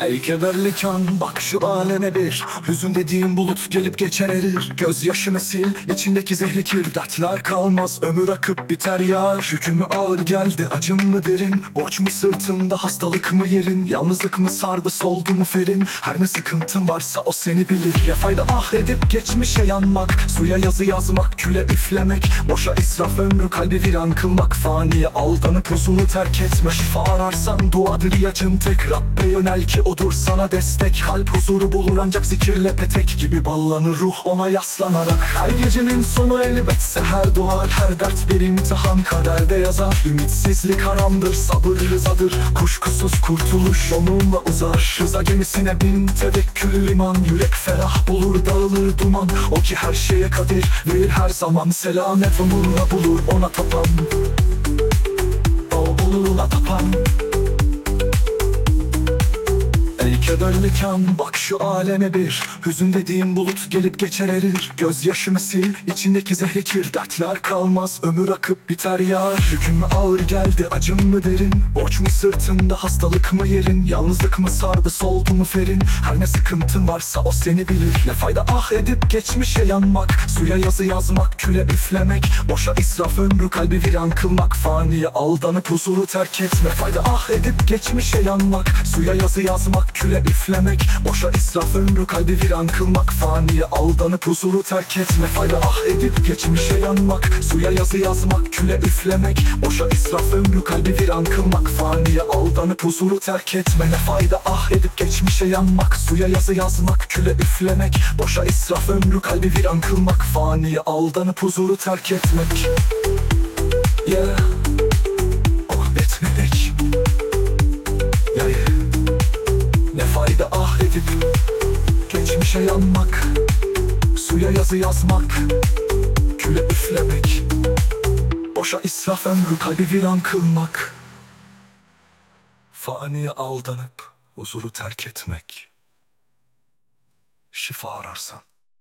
Ey kederli kan bak şu aleme bir. Hüzün dediğim bulut gelip geçer erir. Gözyaşını sil içindeki zehri kir Dertler kalmaz. Ömür akıp biter yar. Yükümü ağır geldi acım mı derin? Borç mu sırtımda hastalık mı yerin? Yalnızlık mı sardı soldu mu ferin? Her ne sıkıntın varsa o seni bilir. Ya fayda ah edip geçmişe yanmak Suya yazı yazmak küle üflemek. Boşa israf ömrü kalbi viran kılmak. Faniye aldanıp huzuru terk etme. Şifa ararsan duadır ilacın tek Rabbe yönel ki odur sana destek. Kalp huzuru bulur ancak zikirle petek gibi Ballanır ruh ona yaslanarak. Her gecenin sonu elbetse her duvar Her dert bir imtihan. Kaderde yazar Ümitsizlik haramdır sabır rızadır. Kuşkusuz kurtuluş onunla uzar Rıza gemisine bin tevekkül liman. Yürek ferah bulur dağılır duman. O ki her şeye kadir verir her zaman Selamet onurla bulur ona tapan Kan bak şu aleme bir. Hüzün dediğim bulut gelip geçer erir. Gözyaşımı sil içindeki zehri kir. Dertler kalmaz ömür akıp biter yar. Yüküm ağır geldi acım mı derin? Borç mu sırtında hastalık mı yerin? Yalnızlık mı sardı soldu mu ferin? Her ne sıkıntın varsa o seni bilir. Ne fayda ah edip geçmişe yanmak. Suya yazı yazmak küle üflemek. Boşa israf ömrü kalbi viran kılmak. Faniye aldanıp huzuru terk etme. Fayda ah edip geçmişe yanmak. Suya yazı yazmak küle üflemek Boşa israf ömrü kalbi viran kılmak. Faniye aldanıp huzuru terk etme. Fayda ah edip geçmişe yanmak. Suya yazı yazmak küle üflemek. Boşa israf ömrü kalbi viran kılmak. Faniye aldanıp huzuru terk etme. Ne fayda ah edip geçmişe yanmak. Suya yazı yazmak küle üflemek. Boşa israf ömrü kalbi viran kılmak. Faniye aldanıp huzuru terk etmek. Yeah edip Geçmişe yanmak Suya yazı yazmak Küle üflemek Boşa israf ömrü kalbi viran kılmak Faniye aldanıp Huzuru terk etmek. Şifa ararsan